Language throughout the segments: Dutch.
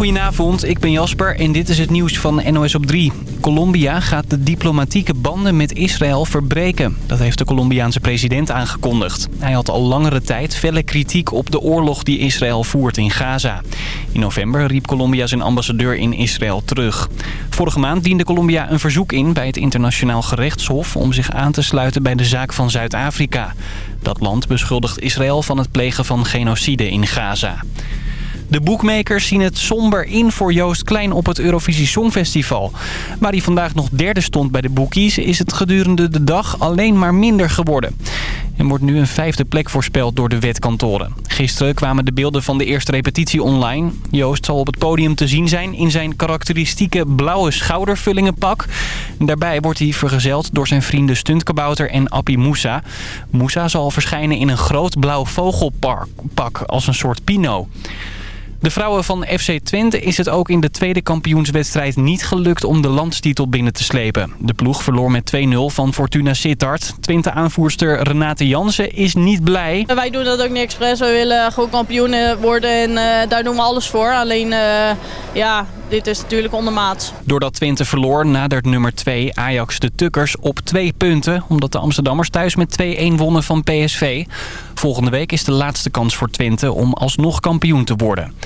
Goedenavond, ik ben Jasper en dit is het nieuws van NOS op 3. Colombia gaat de diplomatieke banden met Israël verbreken. Dat heeft de Colombiaanse president aangekondigd. Hij had al langere tijd felle kritiek op de oorlog die Israël voert in Gaza. In november riep Colombia zijn ambassadeur in Israël terug. Vorige maand diende Colombia een verzoek in bij het internationaal gerechtshof... om zich aan te sluiten bij de zaak van Zuid-Afrika. Dat land beschuldigt Israël van het plegen van genocide in Gaza. De boekmakers zien het somber in voor Joost Klein op het Eurovisie Songfestival. Waar hij vandaag nog derde stond bij de boekies... is het gedurende de dag alleen maar minder geworden. Er wordt nu een vijfde plek voorspeld door de wetkantoren. Gisteren kwamen de beelden van de eerste repetitie online. Joost zal op het podium te zien zijn in zijn karakteristieke blauwe schoudervullingenpak. Daarbij wordt hij vergezeld door zijn vrienden Stuntkabouter en Appie Moussa. Moussa zal verschijnen in een groot blauw vogelpak als een soort pino. De vrouwen van FC Twente is het ook in de tweede kampioenswedstrijd niet gelukt om de landstitel binnen te slepen. De ploeg verloor met 2-0 van Fortuna Sittard. Twente-aanvoerster Renate Jansen is niet blij. Wij doen dat ook niet expres. We willen gewoon kampioenen worden en uh, daar doen we alles voor. Alleen, uh, ja, dit is natuurlijk ondermaats. Doordat Twente verloor nadert nummer 2 Ajax de Tukkers op twee punten. Omdat de Amsterdammers thuis met 2-1 wonnen van PSV. Volgende week is de laatste kans voor Twente om alsnog kampioen te worden.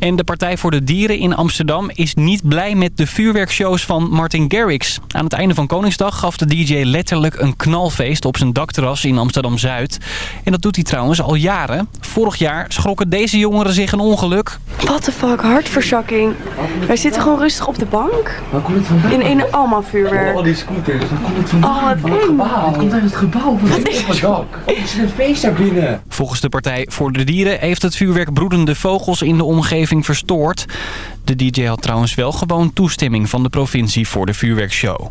En de Partij voor de Dieren in Amsterdam is niet blij met de vuurwerkshows van Martin Garrix. Aan het einde van Koningsdag gaf de DJ letterlijk een knalfeest op zijn dakterras in Amsterdam-Zuid. En dat doet hij trouwens al jaren. Vorig jaar schrokken deze jongeren zich een ongeluk. What the fuck, hartverzakking. Wij zitten gewoon rustig op de bank. Waar komt het vandaan? In een allemaal vuurwerk. Oh, die scooters. Waar komt het vandaan? Oh, wat Van het gebouw. Het komt uit het gebouw. Wat is het dak? Oh, er zit een feest daar binnen. Volgens de Partij voor de Dieren heeft het vuurwerk broedende vogels in de omgeving verstoord. De DJ had trouwens wel gewoon toestemming van de provincie voor de vuurwerkshow.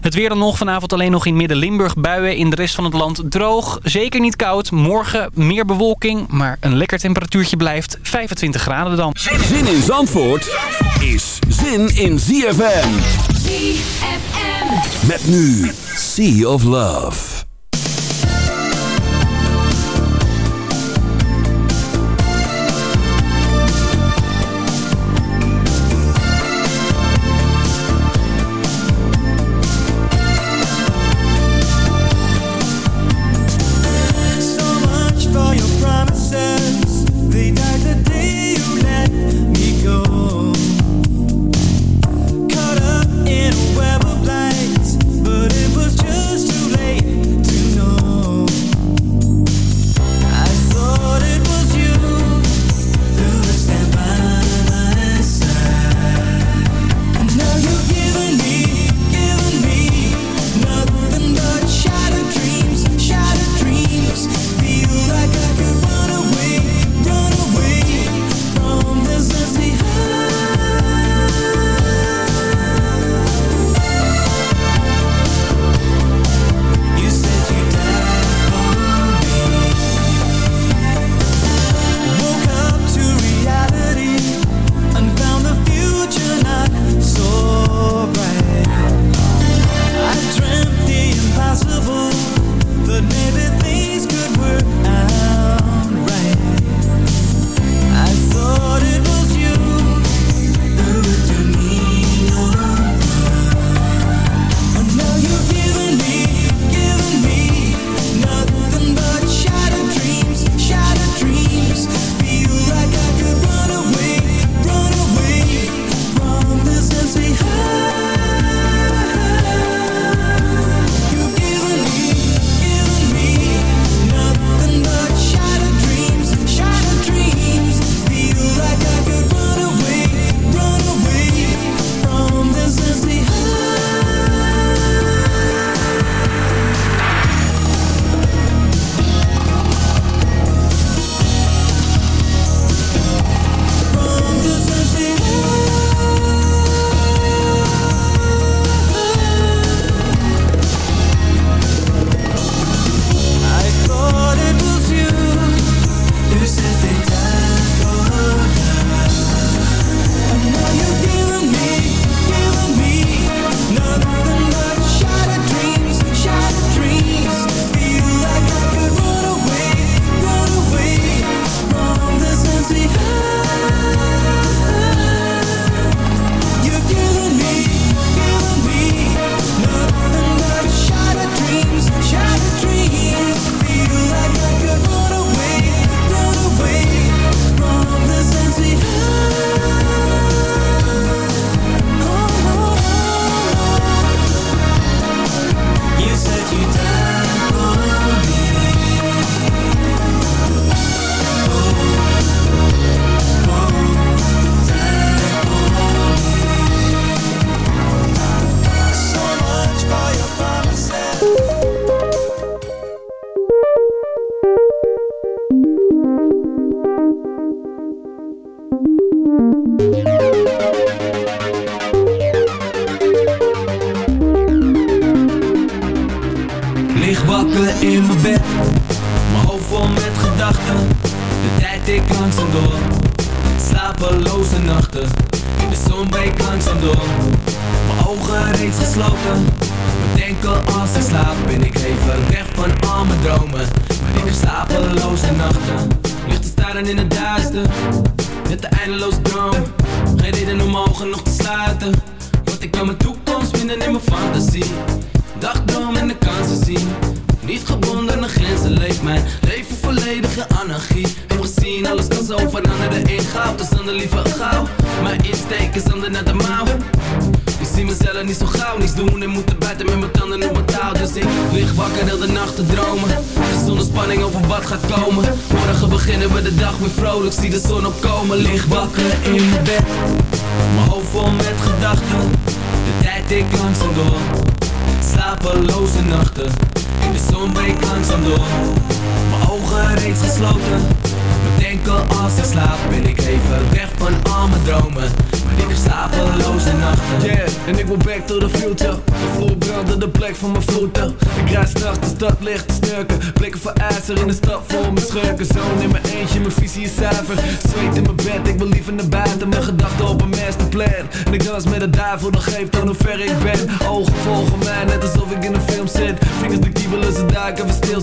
Het weer dan nog vanavond alleen nog in Midden-Limburg buien. In de rest van het land droog, zeker niet koud. Morgen meer bewolking, maar een lekker temperatuurtje blijft. 25 graden dan. Zin in Zandvoort is zin in ZFM. ZFM. Met nu Sea of Love.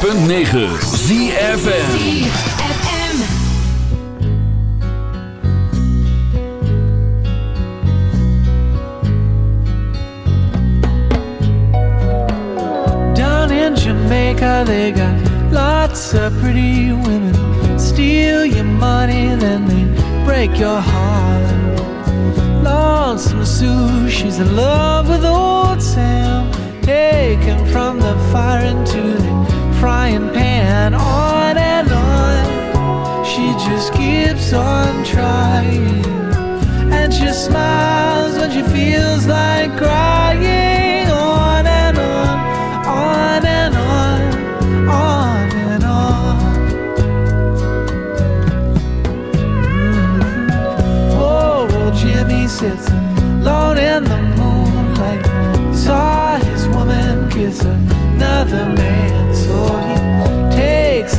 106.9 ZFN Jamaica, they got lots of pretty women. Steal your money, then they break your heart. Lonesome Sue, she's in love with old Sam. Taken from the fire into the frying pan. On and on, she just keeps on trying. And she smiles when she feels like crying. On and on, on and on, on and on. Oh, Jimmy sits alone in the moonlight. Saw his woman kiss another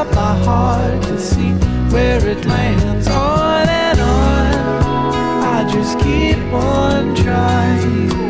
up my heart to see where it lands. On and on, I just keep on trying.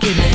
give it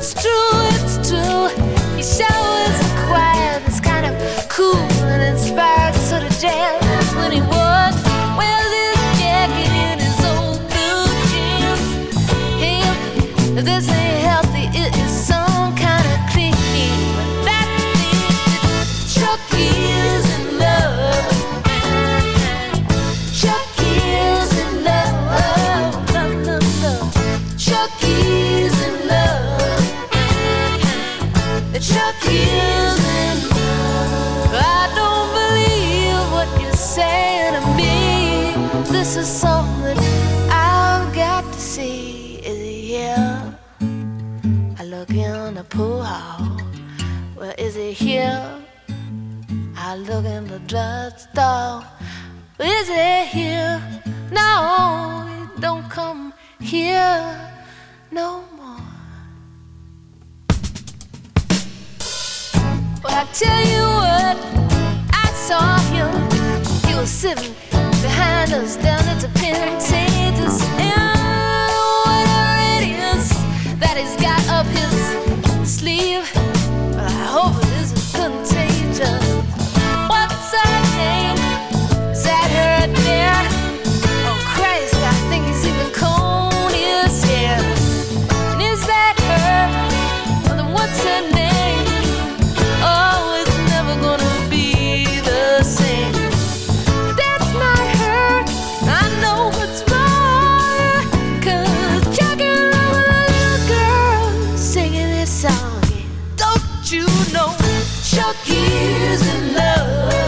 It's true, it's true. He showed. here? I look in the drugstore. Is it here? No, it don't come here no more. But I tell you what, I saw him. He was sitting behind us down at the Pentateuch, whatever it is that he's got up his sleeve. your gears in love.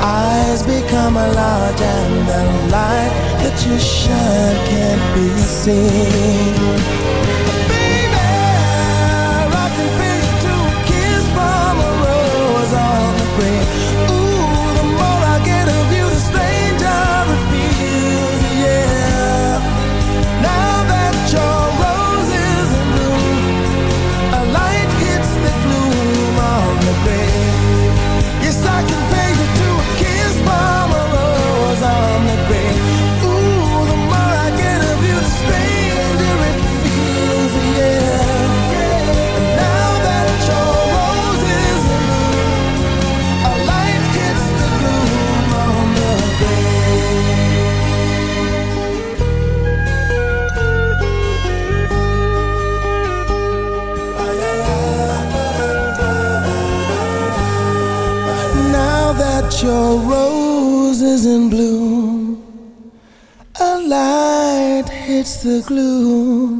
eyes become a large and the light that you shine can't be seen? Your rose is in bloom, a light hits the gloom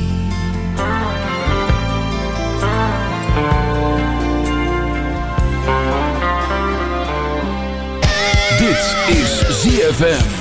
Is ZFM.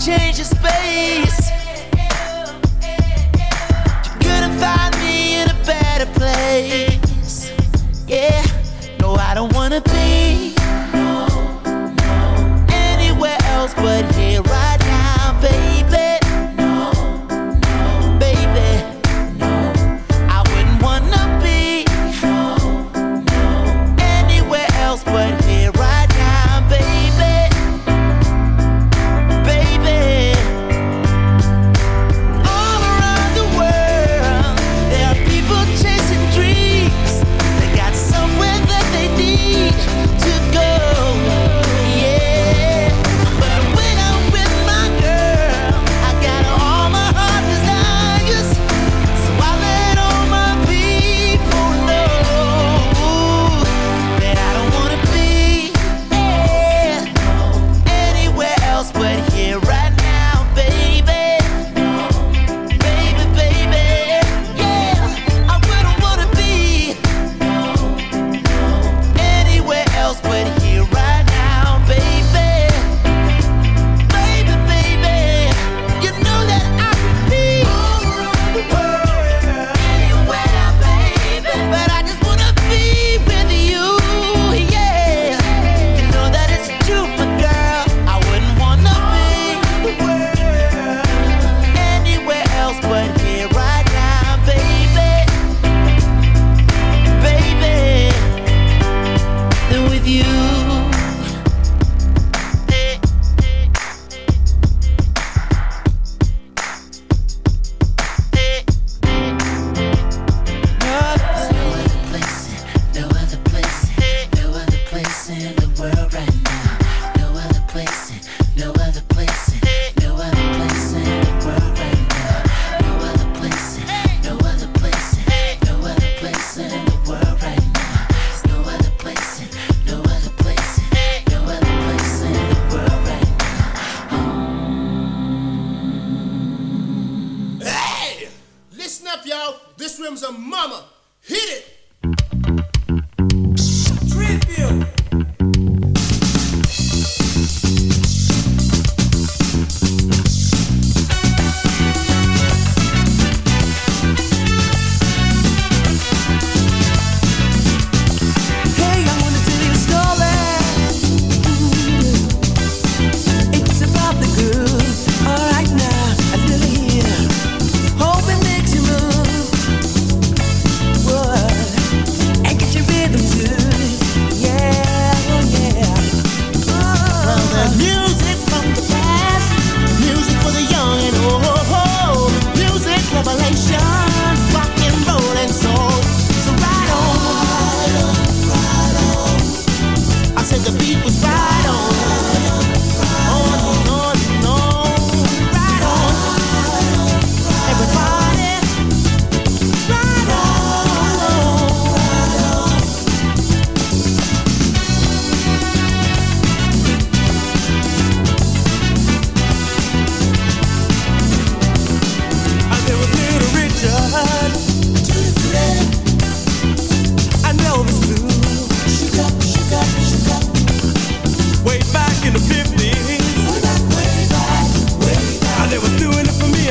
Change of space.